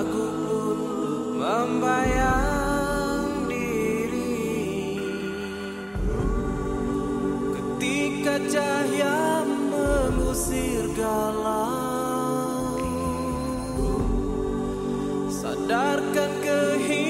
aku pun membayang diri. Ketika cahaya mengusir galau sadarkan kehidupan